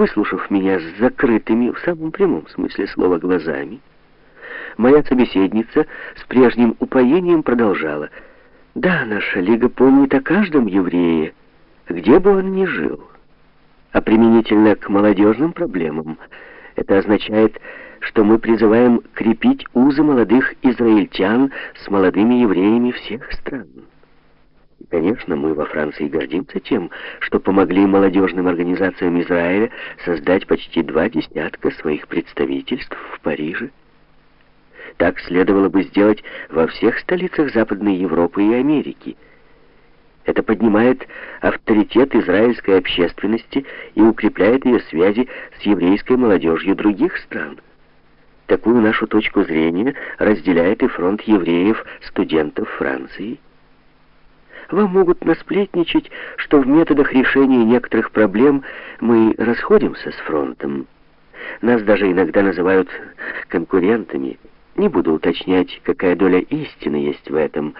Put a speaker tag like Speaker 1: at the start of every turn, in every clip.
Speaker 1: выслушав меня с закрытыми, в самом прямом смысле слова, глазами, моя собеседница с прежним упоением продолжала. «Да, наша лига помнит о каждом еврее, где бы он ни жил. А применительно к молодежным проблемам это означает, что мы призываем крепить узы молодых израильтян с молодыми евреями всех стран». Конечно, мы во Франции гордимся тем, что помогли молодежным организациям Израиля создать почти два десятка своих представительств в Париже. Так следовало бы сделать во всех столицах Западной Европы и Америки. Это поднимает авторитет израильской общественности и укрепляет ее связи с еврейской молодежью других стран. Такую нашу точку зрения разделяет и фронт евреев-студентов Франции. Вам могут насплетничать, что в методах решения некоторых проблем мы расходимся с фронтом. Нас даже иногда называют конкурентами. Не буду уточнять, какая доля истины есть в этом,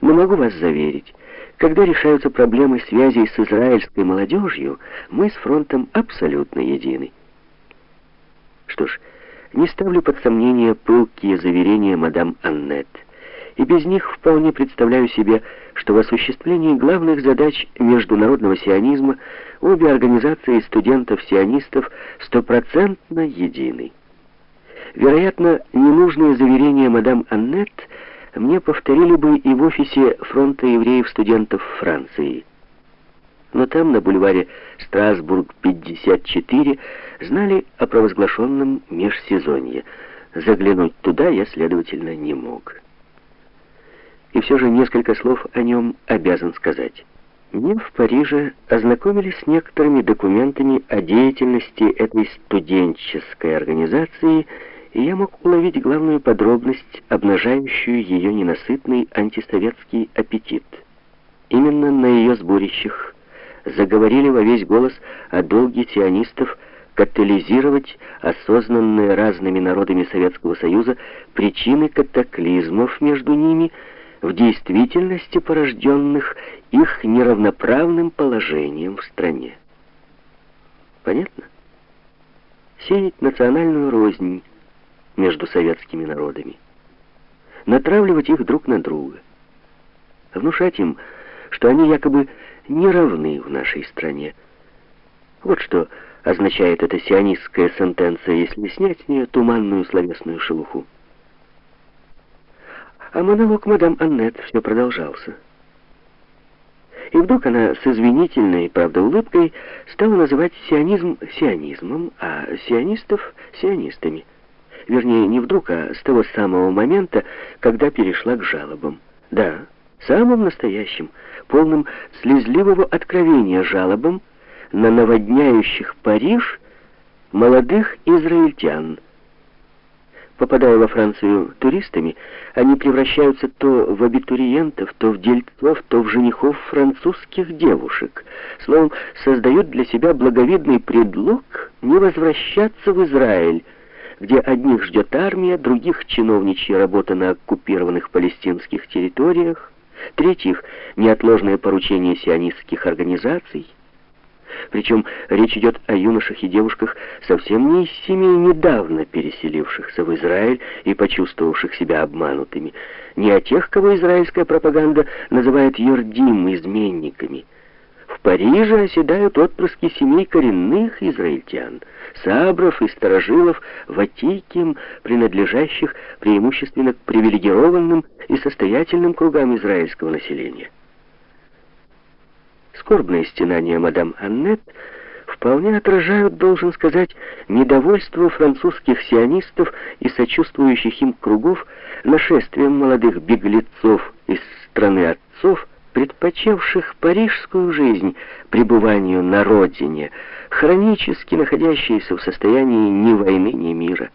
Speaker 1: но могу вас заверить, когда решаются проблемы связей с израильской молодежью, мы с фронтом абсолютно едины. Что ж, не ставлю под сомнение пылкие заверения мадам Аннет и без них вполне представляю себе, что в осуществлении главных задач международного сионизма обе организации студентов-сионистов стопроцентно едины. Вероятно, ненужные заверения мадам Аннет мне повторили бы и в офисе фронта евреев-студентов Франции. Но там, на бульваре Страсбург-54, знали о провозглашенном межсезонье. Заглянуть туда я, следовательно, не мог и все же несколько слов о нем обязан сказать. Мне в Париже ознакомились с некоторыми документами о деятельности этой студенческой организации, и я мог уловить главную подробность, обнажающую ее ненасытный антисоветский аппетит. Именно на ее сборищах заговорили во весь голос о долге сионистов катализировать осознанные разными народами Советского Союза причины катаклизмов между ними – в действительности порожденных их неравноправным положением в стране. Понятно? Сеять национальную рознь между советскими народами, натравливать их друг на друга, внушать им, что они якобы не равны в нашей стране. Вот что означает эта сионистская сентенция, если снять с нее туманную словесную шелуху. А монолог мадам Аннет все продолжался. И вдруг она с извинительной, правда, улыбкой стала называть сионизм сионизмом, а сионистов сионистами. Вернее, не вдруг, а с того самого момента, когда перешла к жалобам. Да, самым настоящим, полным слезливого откровения жалобам на наводняющих Париж молодых израильтян – Попадая во Францию туристами, они превращаются то в абитуриентов, то в дельцов, то в женихов французских девушек. Словом, создают для себя благовидный предлог не возвращаться в Израиль, где одних ждет армия, других чиновничья работа на оккупированных палестинских территориях, третьих неотложное поручение сионистских организаций. Причем речь идет о юношах и девушках, совсем не из семей, недавно переселившихся в Израиль и почувствовавших себя обманутыми, не о тех, кого израильская пропаганда называет юрдим, изменниками. В Париже оседают отпрыски семей коренных израильтян, сабров и старожилов, ватиким, принадлежащих преимущественно к привилегированным и состоятельным кругам израильского населения. Скорбные стенания мадам Аннет вполне отражают, должен сказать, недовольство французских сионистов и сочувствующих им кругов нашествием молодых беглецов из страны отцов, предпочевших парижскую жизнь пребыванию на родине, хронически находящейся в состоянии ни войны, ни мира.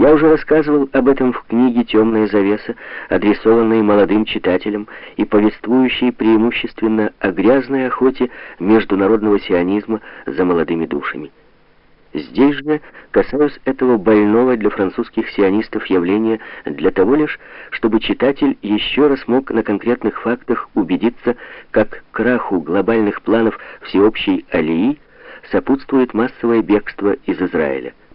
Speaker 1: Я уже рассказывал об этом в книге «Темная завеса», адресованной молодым читателям и повествующей преимущественно о грязной охоте международного сионизма за молодыми душами. Здесь же касаюсь этого больного для французских сионистов явления для того лишь, чтобы читатель еще раз мог на конкретных фактах убедиться, как краху глобальных планов всеобщей алии сопутствует массовое бегство из Израиля.